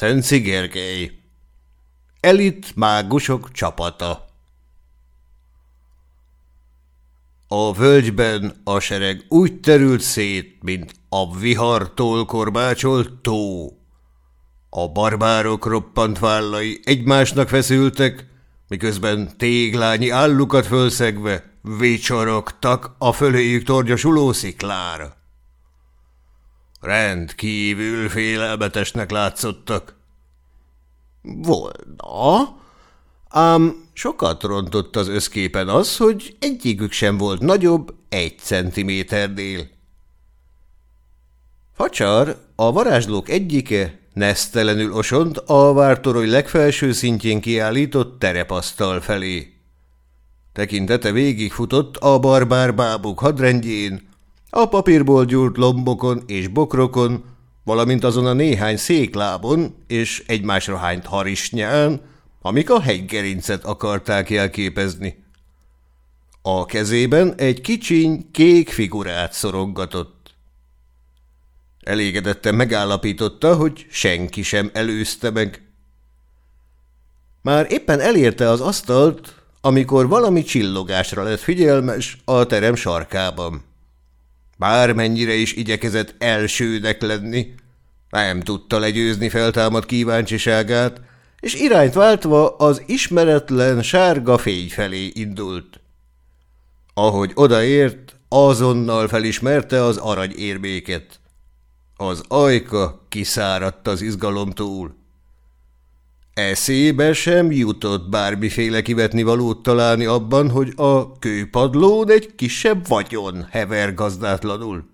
Szenci Gergely Elit mágusok csapata A völgyben a sereg úgy terült szét, mint a vihartól korbácsolt tó. A barbárok roppant vállai egymásnak feszültek, miközben téglányi állukat fölszegve vicsorogtak a föléjük tornyosuló sziklára. Rendkívül félelmetesnek látszottak. Volna, ám sokat rontott az összképen az, hogy egyikük sem volt nagyobb egy centiméternél. Facsar, a varázslók egyike, nesztelenül osont a vártorony legfelső szintjén kiállított terepasztal felé. Tekintete végigfutott a barbár bábuk hadrendjén, a papírból gyúrt lombokon és bokrokon, valamint azon a néhány széklábon és egymásra hányt harisnyán, amik a hegygerincet akarták jelképezni. A kezében egy kicsiny, kék figurát szorongatott. Elégedetten megállapította, hogy senki sem előzte meg. Már éppen elérte az asztalt, amikor valami csillogásra lett figyelmes a terem sarkában. Bármennyire is igyekezett elsőnek lenni, nem tudta legyőzni feltámad kíváncsiságát, és irányt váltva az ismeretlen sárga fény felé indult. Ahogy odaért, azonnal felismerte az aranyérméket. Az ajka kiszáradt az izgalomtól. Eszébe sem jutott bármiféle kivetni valót találni abban, hogy a kőpadlón egy kisebb vagyon hever gazdátlanul.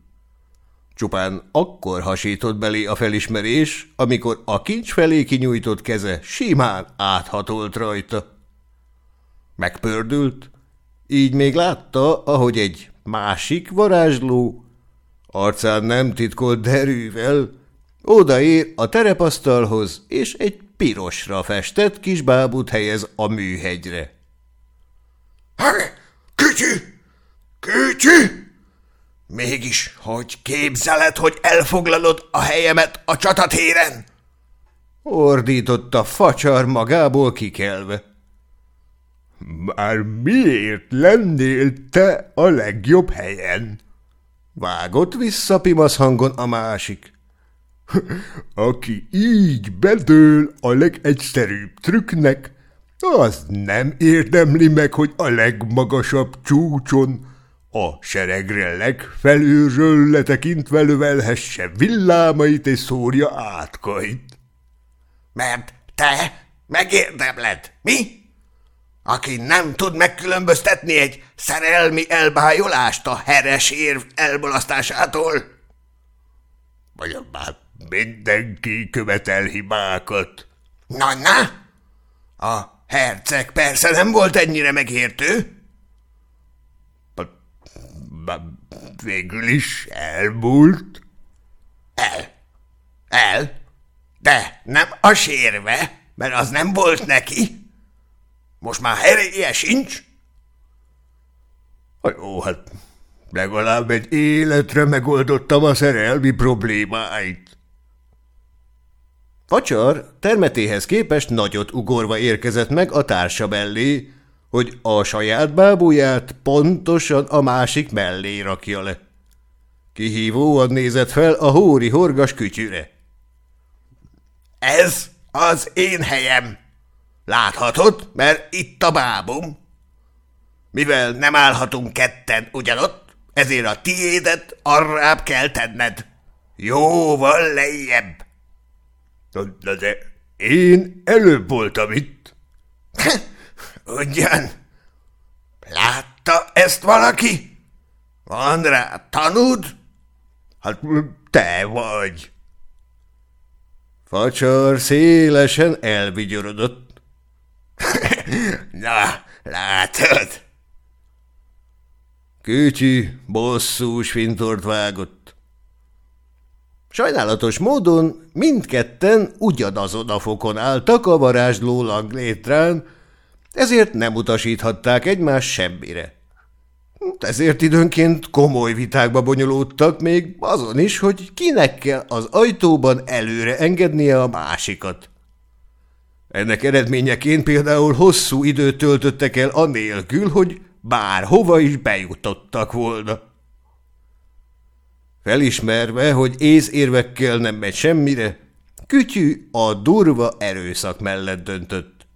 Csupán akkor hasított belé a felismerés, amikor a kincs felé kinyújtott keze simán áthatolt rajta. Megpördült, így még látta, ahogy egy másik varázsló, arcán nem titkolt derűvel, odaér a terepasztalhoz, és egy pirosra festett kis bábút helyez a műhegyre. – Kütyű! Kütyű! Mégis, hogy képzeled, hogy elfoglalod a helyemet a csatatéren? Ordította facsar magából kikelve. Már miért lennél te a legjobb helyen? Vágott vissza pimasz hangon a másik. Aki így bedől a legegyszerűbb trükknek, az nem érdemli meg, hogy a legmagasabb csúcson, a seregre legfelülről letekintve lövelhesse villámait és szórja átkait. Mert te megérdemled, mi? Aki nem tud megkülönböztetni egy szerelmi elbájolást a heres érv elbalasztásától? Vagy már mindenki követel hibákat. Na-na! A herceg persze nem volt ennyire megértő. Végül is elmúlt. El. El? De nem a sérve, mert az nem volt neki. Most már heréje sincs. Jó, hát legalább egy életre megoldottam a szerelmi problémáit. Facsar termetéhez képest nagyot ugorva érkezett meg a társa mellé, hogy a saját bábuját pontosan a másik mellé rakja le. Kihívóan nézett fel a hóri horgas kütyüre. Ez az én helyem. Láthatod, mert itt a bábum. Mivel nem állhatunk ketten ugyanott, ezért a tiédet arrább kell tenned. Jóval lejjebb. De, de én előbb voltam itt. Ugyan? Látta ezt valaki? Van rá tanúd? Hát te vagy. Facsar szélesen elvigyorodott. Na, látod? Kütyű bosszús fintort vágott. Sajnálatos módon mindketten ugyanazon a fokon álltak a varázsló langlétrán, ezért nem utasíthatták egymás semmire. ezért időnként komoly vitákba bonyolódtak, még azon is, hogy kinek kell az ajtóban előre engednie a másikat. Ennek eredményeként például hosszú időt töltöttek el anélkül, hogy bárhova is bejutottak volna. Felismerve, hogy észérvekkel nem megy semmire, Kütyű a durva erőszak mellett döntött.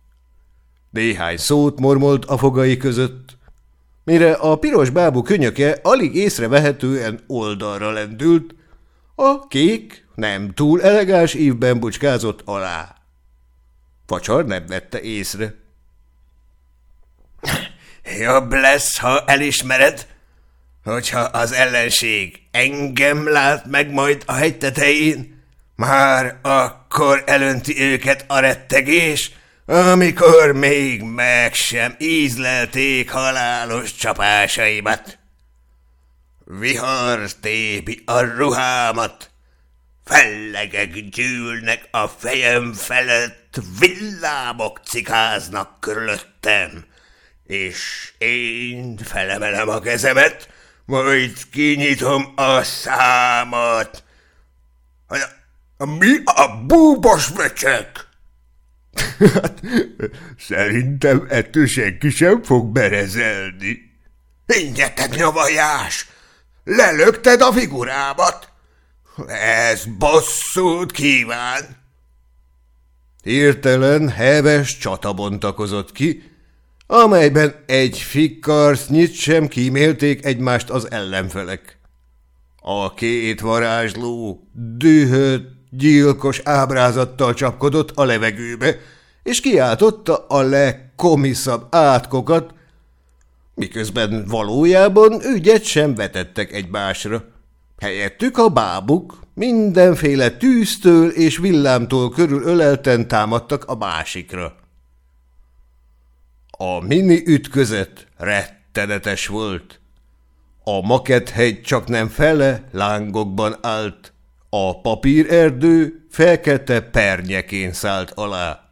Néhány szót mormolt a fogai között, mire a piros bábú könyöke alig észrevehetően oldalra lendült, a kék nem túl elegáns ívben bucskázott alá. Facsar nem vette észre. Jobb lesz, ha elismered, hogyha az ellenség engem lát meg majd a hegy tetején, már akkor elönti őket a rettegés, amikor még meg sem ízlelték halálos csapásaimat. Vihar tépi a ruhámat, fellegek gyűlnek a fejem felett, villámok cikáznak körülöttem, és én felemelem a kezemet, majd kinyitom a számat. Mi a búbos vecsek? Hát, szerintem ettől senki sem fog berezelni. Ingyeted nyavajás! Lelökted a figurámat! Ez bosszút kíván! Hirtelen heves csata bontakozott ki, amelyben egy fikkarsznyit sem kímélték egymást az ellenfelek. A két varázsló dühött, gyilkos ábrázattal csapkodott a levegőbe, és kiáltotta a legkomiszabb átkokat, miközben valójában ügyet sem vetettek egymásra. Helyettük a bábuk mindenféle tűztől és villámtól körül ölelten támadtak a másikra. A mini ütközet rettenetes volt. A makethegy csak nem fele lángokban állt, a papírerdő felkette pernyekén szállt alá.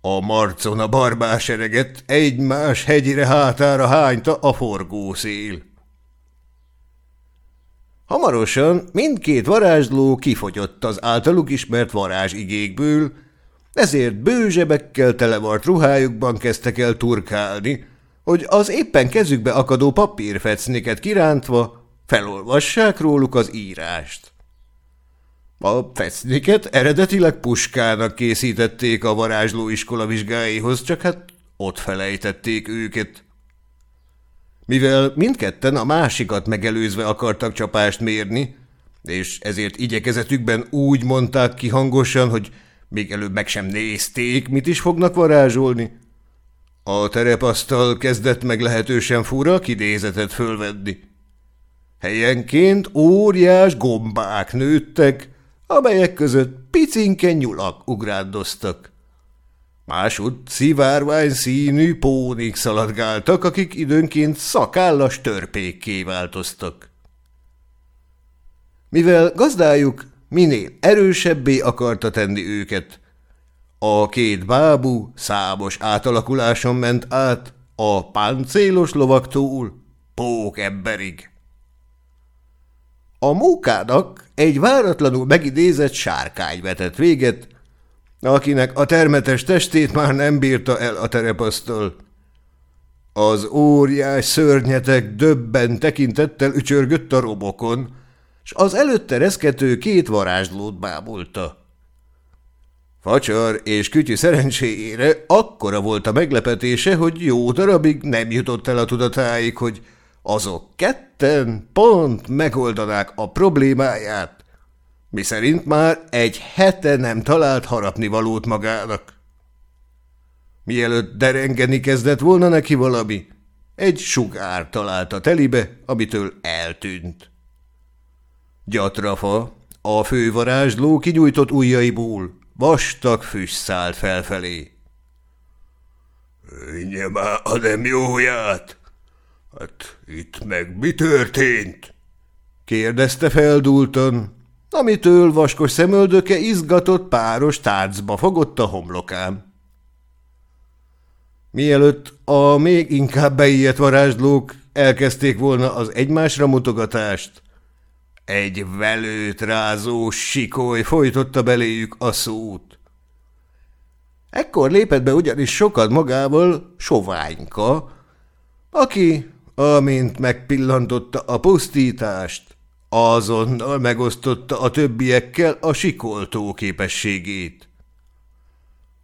A marcon a barbásereget egymás hegyire hátára hányta a forgószél. Hamarosan mindkét varázsló kifogyott az általuk ismert varázsigékből, ezért bőzsebekkel televart ruhájukban kezdtek el turkálni, hogy az éppen kezükbe akadó papírfecniket kirántva felolvassák róluk az írást. A fecniket eredetileg puskának készítették a varázslóiskola vizsgáihoz, csak hát ott felejtették őket. Mivel mindketten a másikat megelőzve akartak csapást mérni, és ezért igyekezetükben úgy mondták ki hangosan, hogy még előbb meg sem nézték, mit is fognak varázsolni. A terepasztal kezdett meg lehetősen fura kidézetet fölvedni. Helyenként óriás gombák nőttek, amelyek között picinke nyulak ugrándoztak. Másod szivárvány színű pónik szaladgáltak, akik időnként szakállas törpékké változtak. Mivel gazdájuk minél erősebbé akarta tenni őket, a két bábú számos átalakuláson ment át a páncélos lovaktól pókemberig. A mókának egy váratlanul megidézett sárkány vetett véget, akinek a termetes testét már nem bírta el a terepasztal. Az óriás szörnyetek döbben tekintettel ücsörgött a robokon, s az előtte reszkető két varázslót bámulta. Facsar és kütyű szerencséjére akkora volt a meglepetése, hogy jó darabig nem jutott el a tudatáig, hogy azok ketten pont megoldanák a problémáját, miszerint már egy hete nem talált harapni valót magának. Mielőtt derengeni kezdett volna neki valami, egy sugár találta telibe, amitől eltűnt. Gyatrafa, a fővarázsló kinyújtott ujjaiból vastag füst szállt felfelé. – Önje már a nem jóját! Hát itt meg mi történt? kérdezte feldúltan, amitől vaskos szemöldöke izgatott páros tárcba fogott a homlokám. Mielőtt a még inkább beijedt varázslók elkezdték volna az egymásra mutogatást, egy velőt rázó sikoly folytotta beléjük a szót. Ekkor lépett be ugyanis sokat magával soványka, aki, amint megpillantotta a pusztítást, azonnal megosztotta a többiekkel a sikoltó képességét.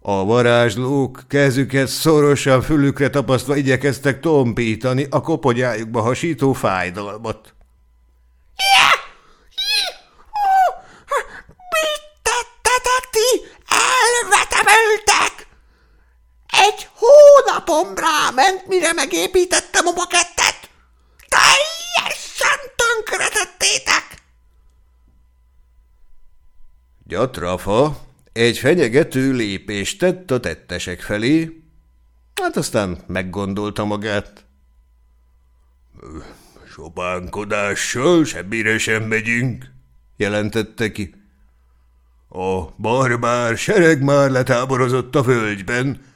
A varázslók kezüket szorosan fülükre tapasztva igyekeztek tompítani a koponyájukba hasító fájdalmat. Mit tettetek ti? Elvetemültek! Egy hónapom ráment, mire megépítettem a makettet. Teljesen tönkretettétek! Gyatrafa egy fenyegető lépést tett a tettesek felé, hát aztán meggondolta magát. Sopánkodással semmire sem megyünk, jelentette ki. A barbár sereg már letáborozott a völgyben,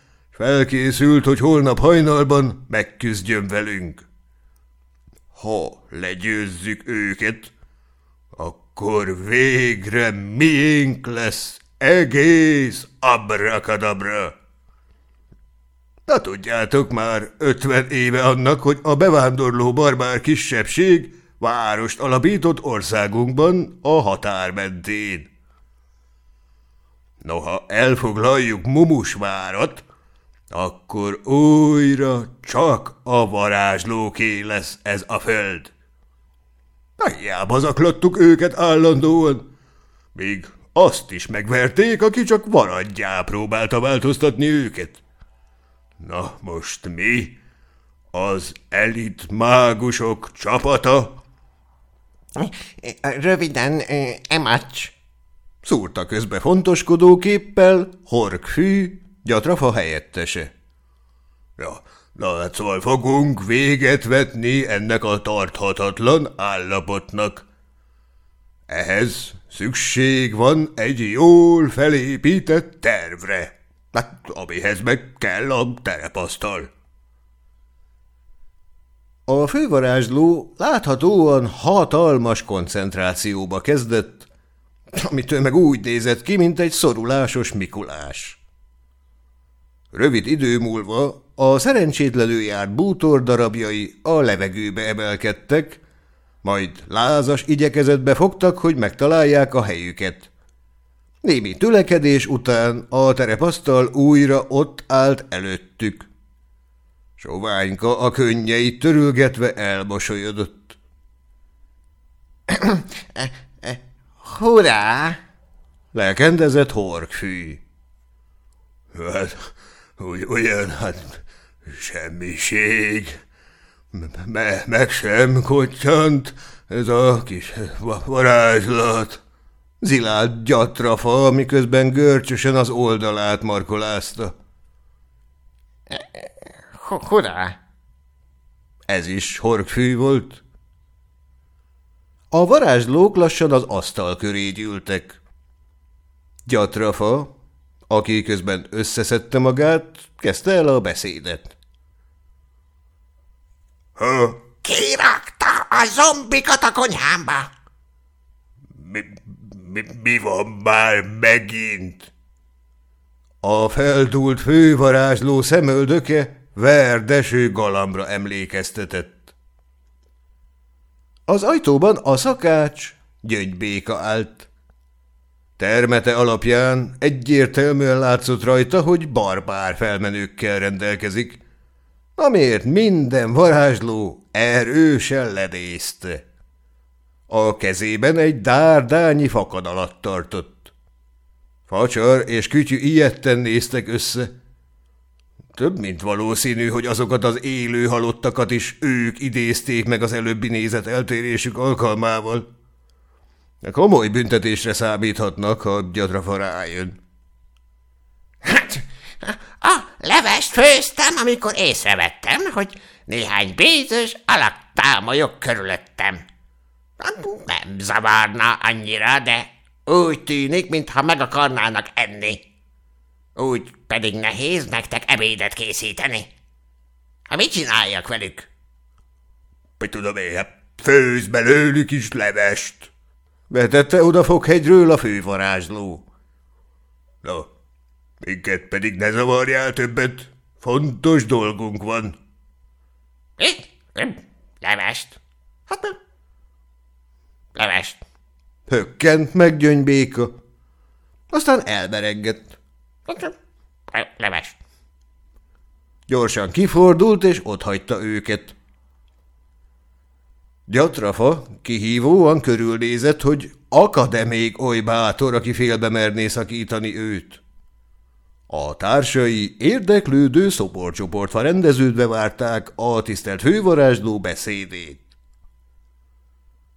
felkészült, hogy holnap hajnalban megküzdjön velünk. Ha legyőzzük őket, akkor végre miénk lesz egész abrakadabra. Na tudjátok már ötven éve annak, hogy a bevándorló barbár kisebbség várost alapított országunkban a határ mentén. Noha elfoglaljuk Mumusvárat, akkor újra csak a varázslóké lesz ez a föld. Hiába zaklattuk őket állandóan, míg azt is megverték, aki csak varadjá próbálta változtatni őket. Na most mi? Az elit mágusok csapata? Röviden, emacs. Szúrta közbe fontoskodó képpel Horkfű, gyatrafa helyettese. Ja, na hát szóval fogunk véget vetni ennek a tarthatatlan állapotnak. Ehhez szükség van egy jól felépített tervre, hát amihez meg kell a terepasztal. A fővarázsló láthatóan hatalmas koncentrációba kezdett, amitől meg úgy nézett ki, mint egy szorulásos Mikulás. Rövid idő múlva a szerencsétlenül járt bútor darabjai a levegőbe emelkedtek, majd lázas igyekezetbe fogtak, hogy megtalálják a helyüket. Némi tülekedés után a terepasztal újra ott állt előttük. Soványka a könnyeit törülgetve elmosolyodott. Hurrá! Lelkendezett horkfű. Hát, úgy, ugyan, hát semmiség. Me, meg sem koccsant ez a kis varázslat. Zilált gyatrafa, miközben görcsösen az oldalát markolázta. Hurrá! Ez is horkfű volt. A varázslók lassan az asztal köré gyűltek. Gyatrafa, aki közben összeszedte magát, kezdte el a beszédet. Ha? Kirakta a zombikat a konyhámba! Mi, mi, mi van már megint? A feldúlt fővarázsló szemöldöke verdeső galambra emlékeztetett. Az ajtóban a szakács gyöngybéka állt. Termete alapján egyértelműen látszott rajta, hogy barbár felmenőkkel rendelkezik, amiért minden varázsló erősen ledészte. A kezében egy dárdányi fakad alatt tartott. Facsar és kütyű ilyetten néztek össze. Több mint valószínű, hogy azokat az élő halottakat is ők idézték meg az előbbi nézet eltérésük alkalmával. Komoly büntetésre számíthatnak, ha gyatrafa rájön. Hát, a levest főztem, amikor észrevettem, hogy néhány bézős alak támolyog körülöttem. Nem zavarna annyira, de úgy tűnik, mintha meg akarnának enni. Úgy pedig nehéz nektek ebédet készíteni. Ha mit csináljak velük? Mit tudom én, hát főz belőlük is levest. Vetette oda Foghegyről a fővarázsló. No, minket pedig ne zavarjál többet. Fontos dolgunk van. Mit? Levest? Hát nem. Levest. Hökkent meg gyöngybéka. Aztán elbereggett. Hát Levest. Gyorsan kifordult, és otthagyta őket. Gyatrafa kihívóan körülnézett, hogy akad-e még oly bátor, aki félbe merné szakítani őt. A társai érdeklődő szoporcsoportva rendeződve várták a tisztelt fővarázsló beszédét.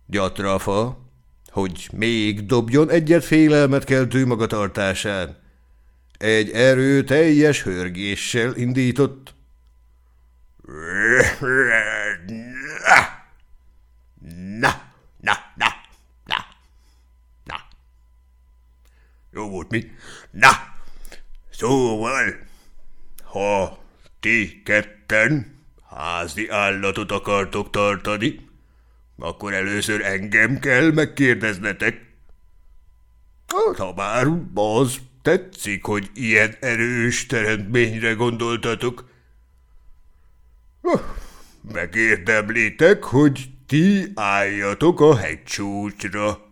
Gyatrafa, hogy még dobjon egyet félelmet keltő magatartásán, egy erő teljes hörgéssel indított. Na, na, na, na, na. Mi? Na, szóval, ha ti ketten házi állatot akartok tartani, akkor először engem kell megkérdeznetek. Hát, ha bár az tetszik, hogy ilyen erős teremtményre gondoltatok. Megérdemlitek, hogy ti álljatok a hegycsúcsra.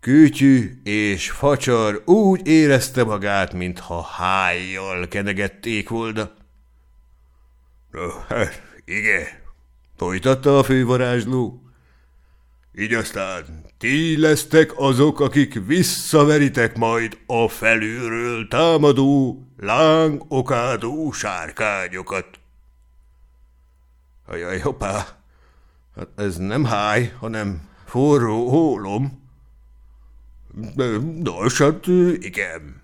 Kütyű és facsar úgy érezte magát, mintha hájjal kenegették volna. Hát, igen, Folytatta a fővarázsló. így aztán ti lesztek azok, akik visszaveritek majd a felülről támadó, láng okádó sárkányokat. Ajaj, hoppá! Hát ez nem háj, hanem forró hólom. Nos, hát igen.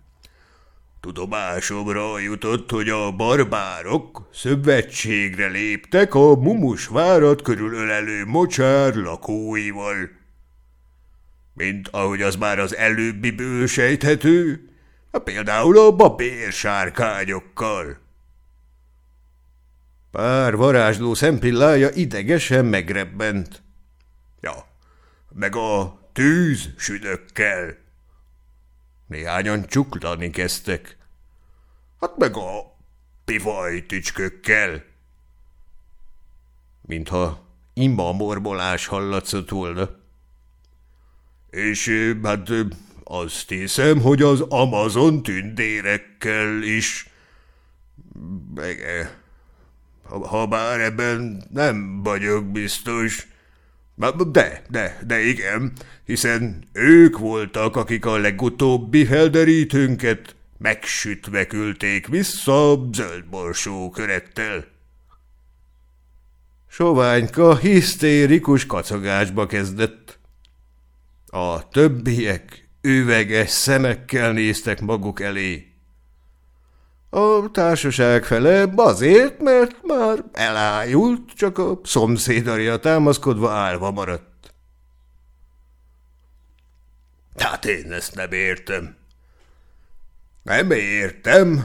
Tudomásomra jutott, hogy a barbárok szövetségre léptek a mumus várat körülölelő mocsár lakóival. Mint ahogy az már az előbbiből sejthető, hát például a babér sárkányokkal. Pár varázsló szempillája idegesen megrebbent. Ja, meg a tűz südökkel. Néhányan csuklani kezdtek. Hát meg a pivajtücskökkel. Mintha ima morbolás hallatszott volna. És hát azt hiszem, hogy az Amazon tündérekkel is. Meg, ha bár ebben nem vagyok biztos. De, de, de igen, hiszen ők voltak, akik a legutóbbi felderítőnket megsütve küldték vissza a zöldborsó körettel. Soványka hisztérikus kacagásba kezdett. A többiek üveges szemekkel néztek maguk elé. A társaság fele azért, mert már elájult, csak a szomszédarja támaszkodva állva maradt. Hát én ezt nem értem. Nem értem,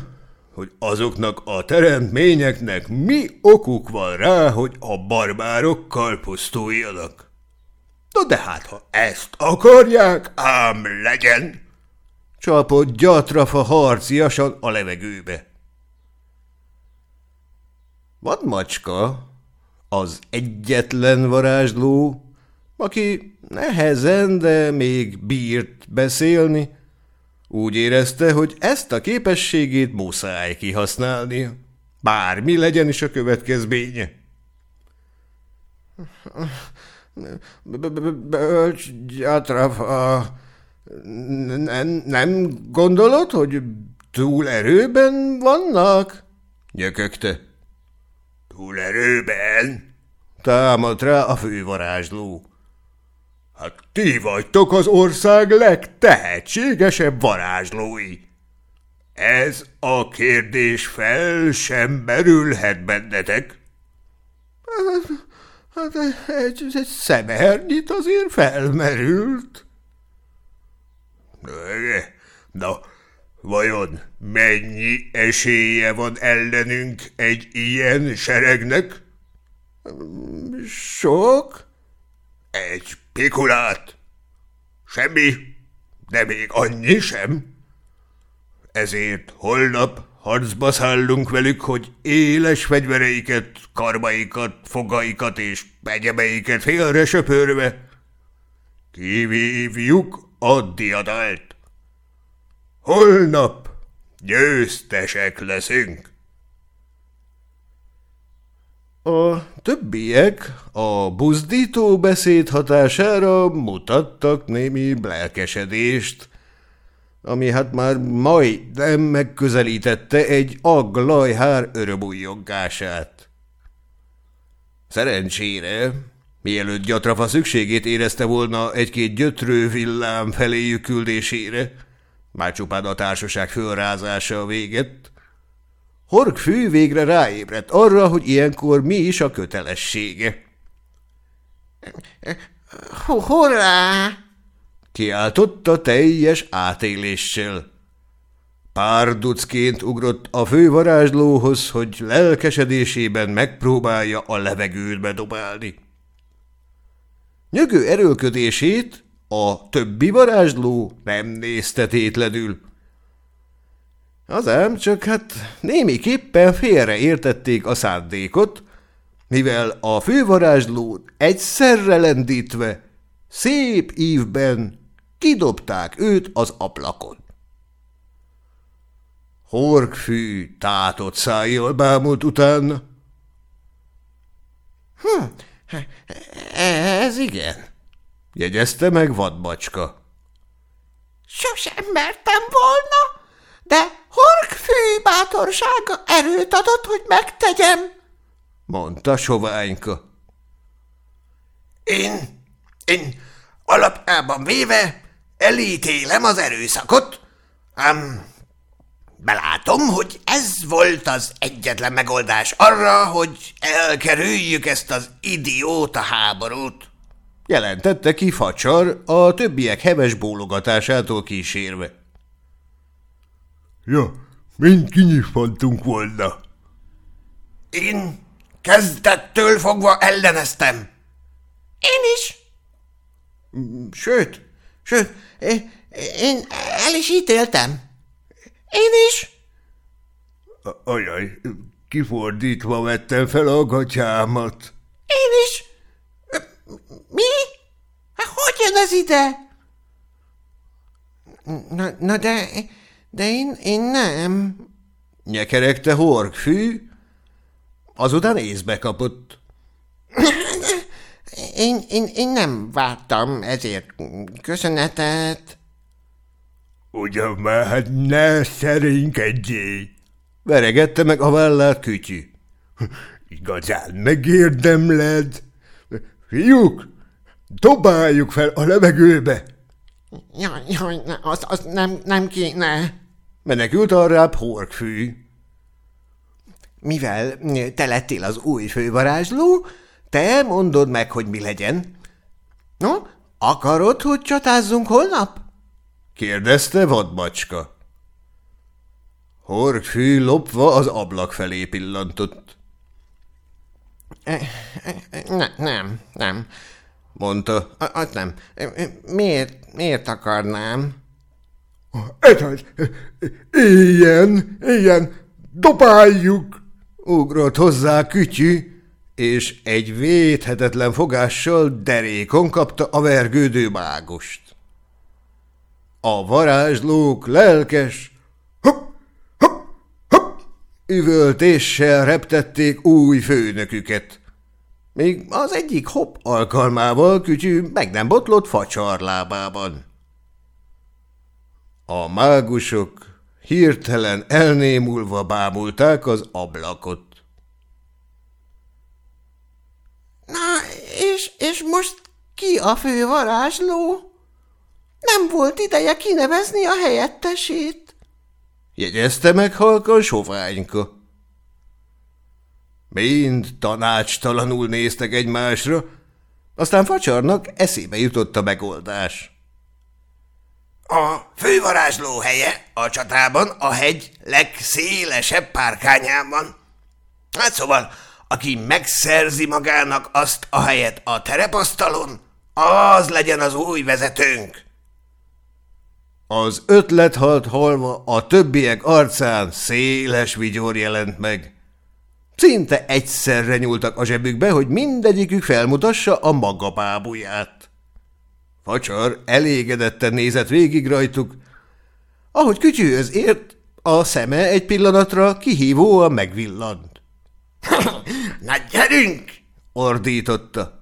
hogy azoknak a teremtményeknek mi okuk van rá, hogy a barbárokkal pusztuljanak. Na de hát, ha ezt akarják, ám legyen. Csapott gyatrafa harciasan a levegőbe. Vadmacska, az egyetlen varázsló, aki nehezen, de még bírt beszélni, úgy érezte, hogy ezt a képességét muszáj kihasználni, bármi legyen is a következménye. Bölcs gyatrafa, nem, nem gondolod, hogy túl erőben vannak? Nyökögte. Túl erőben? Támadt rá a fővarázsló. Hát ti vagytok az ország legtehetségesebb varázslói. Ez a kérdés fel sem merülhet bennetek. Hát egy, egy szemernyit azért felmerült. Na, Vajon mennyi esélye van ellenünk egy ilyen seregnek? Sok? Egy pikulát. Semmi, de még annyi sem. Ezért holnap harcba szállunk velük, hogy éles fegyvereiket, karmaikat, fogaikat és pegyemeiket félre söpörve kivívjuk a diadált. Holnap győztesek leszünk. A többiek a buzdító beszéd hatására mutattak némi lelkesedést, ami hát már majdnem megközelítette egy aglajhár örömújjongását. Szerencsére, mielőtt gyatrafa szükségét érezte volna egy-két gyötrő villám feléjük küldésére, már csupán a társaság fölrázása a véget, Horgfű végre ráébredt arra, hogy ilyenkor mi is a kötelessége. – Hurrá! – kiáltotta teljes átéléssel. Párducként ugrott a fővarázslóhoz, hogy lelkesedésében megpróbálja a levegőt bedobálni. Nyögő erőlködését a többi varázsló nem nézte tétlenül. Az ám csak hát némiképpen félreértették a szándékot, mivel a fővarázslót egyszerre lendítve, szép ívben kidobták őt az ablakon. Horgfű tátott szájjal bámult utána. Hm, ez igen, jegyezte meg vadbacska. Sosem mertem volna, de Horgfű bátorsága erőt adott, hogy megtegyem, mondta soványka. Én, én alapjában véve elítélem az erőszakot, ám belátom, hogy ez volt az egyetlen megoldás arra, hogy elkerüljük ezt az idióta háborút. Jelentette ki facsar a többiek heves bólogatásától kísérve. Ja, mind kinyitfantunk volna. Én kezdettől fogva elleneztem. Én is. Sőt, sőt, én el is ítéltem. Én is. Ajaj, kifordítva vettem fel a gatyámat. Én is. Mi? Hát hogy jön ez ide? Na, na de de én, én nem. Nyekeregte horgfű, azután észbe kapott. én, én, én nem vártam ezért köszönetet. Ugyan már, hát ne szerénykedjél! Veregette meg a vállát kütyű. Igazán megérdemled? Fiúk, dobáljuk fel a levegőbe! Jaj, jaj, ne, az, az nem, nem kéne. Menekült arrább horgfű. Mivel te lettél az új fővarázsló, te mondod meg, hogy mi legyen. No, akarod, hogy csatázzunk holnap? Kérdezte vadbacska. Horgfű lopva az ablak felé pillantott. Ne, nem, nem, mondta. Az nem. Miért, miért akarnám? Az. Ilyen, ilyen, dobáljuk! Ugrott hozzá kütyű, és egy védhetetlen fogással derékon kapta a vergődő mágust. A varázslók lelkes, hopp, hopp, hopp, üvöltéssel reptették új főnöküket. Még az egyik hopp alkalmával kütyű meg nem botlott facsarlábában. A mágusok hirtelen elnémulva bámulták az ablakot. Na, és, és most ki a fő varázsló? Nem volt ideje kinevezni a helyettesét. Jegyezte meg halkan soványka. Mind tanácstalanul néztek egymásra, aztán facsarnak eszébe jutott a megoldás. A fővarázsló helye a csatában a hegy legszélesebb párkányán van. Hát szóval, aki megszerzi magának azt a helyet a terepasztalon, az legyen az új vezetőnk. Az ötlet halt halva a többiek arcán széles vigyor jelent meg. Szinte egyszerre nyúltak a zsebükbe, hogy mindegyikük felmutassa a maga bábuját. Facsar elégedetten nézett végig rajtuk. Ahogy kütyűhöz ért, a szeme egy pillanatra kihívóan megvillant. – Na gyerünk! – ordította.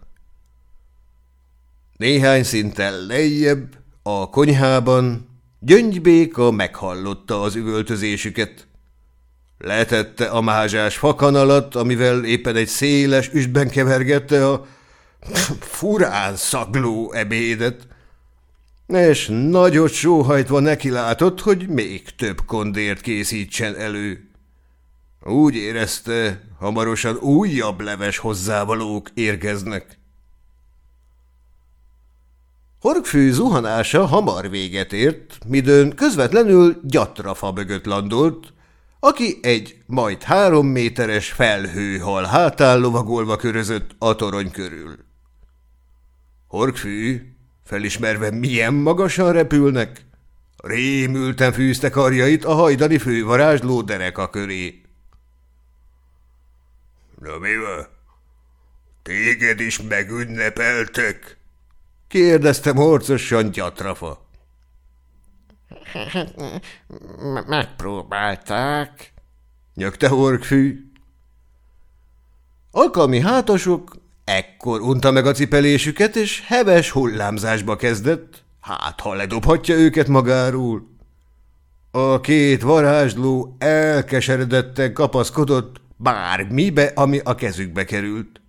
Néhány szinten lejjebb, a konyhában Gyöngybéka meghallotta az üvöltözésüket. Letette a mázsás fakanalat, amivel éppen egy széles üstben kevergette a furán szagló ebédet, és nagyot sóhajtva neki látott, hogy még több kondért készítsen elő. Úgy érezte, hamarosan újabb leves hozzávalók érkeznek. Horgfű zuhanása hamar véget ért, midőn közvetlenül gyatrafa mögött landolt, aki egy majd három méteres felhőhal hátán lovagolva körözött a torony körül. Horgfű, felismerve milyen magasan repülnek, rémülten fűzte karjait a hajdani fővarázsló dereka köré. – Na mi van? Téged is megünnepeltek? – kérdezte morcosan gyatrafa. – Megpróbálták – nyögte horgfű. Alkalmi hátasok ekkor unta meg a cipelésüket, és heves hullámzásba kezdett, hát ha ledobhatja őket magáról. A két varázsló elkeseredetten kapaszkodott bármibe, ami a kezükbe került.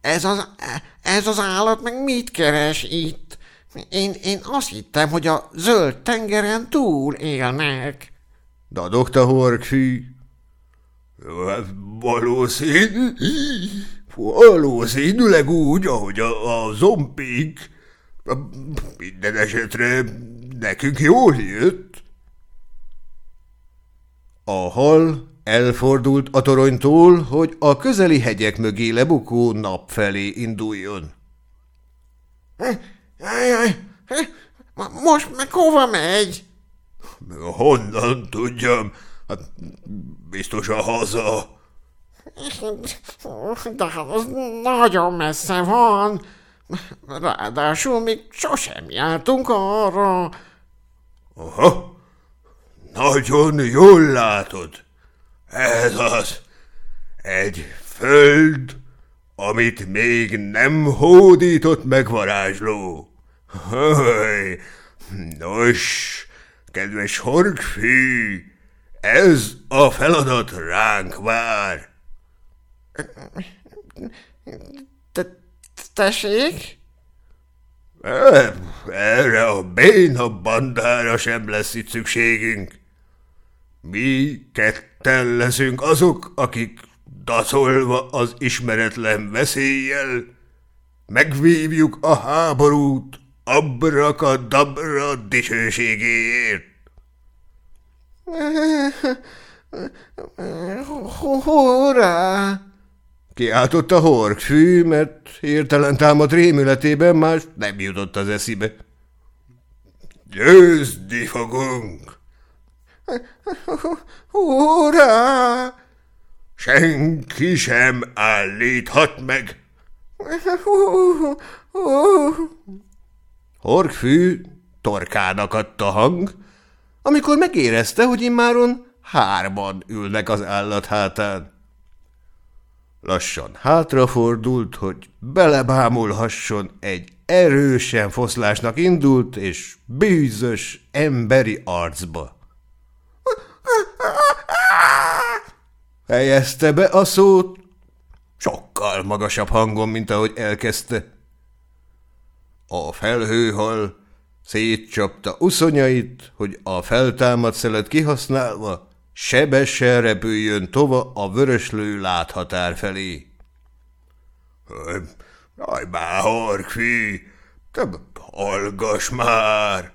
Ez az, ez az állat meg mit keres itt? Én, én azt hittem, hogy a zöld tengeren túl élnek. Dadogta horgfű. Hát valószínű, valószínűleg úgy, ahogy a, a zombik. Minden esetre nekünk jól jött. A hal elfordult a toronytól, hogy a közeli hegyek mögé lebukó nap felé induljon. Jaj, most meg hova megy? Honnan tudjam? Hát biztosan haza. De az nagyon messze van. Ráadásul még sosem jártunk arra. Aha, nagyon jól látod. Ez az. Egy föld, amit még nem hódított meg varázsló. Haj, nos, kedves horgfű, ez a feladat ránk vár. Te, tessék? Erre a béna bandára sem lesz itt szükségünk. Mi ketten leszünk azok, akik daszolva az ismeretlen veszéllyel, megvívjuk a háborút abrakadabra dicsőségéért. Hurrá! Kiáltott a horgfű, mert hirtelen támadt rémületében más nem jutott az eszibe. Győzni fogunk! Hurrá! Senki sem állíthat meg! Horgfű torkának adta hang, amikor megérezte, hogy immáron hárman ülnek az állat hátán. Lassan hátrafordult, hogy belebámulhasson egy erősen foszlásnak indult és bűzös emberi arcba. Helyezte be a szót, sokkal magasabb hangon, mint ahogy elkezdte. A felhőhal szétcsapta uszonyait, hogy a feltámadt szelet kihasználva sebesen repüljön tova a vöröslő láthatár felé. Jaj, már, Harkfi, te hallgass már!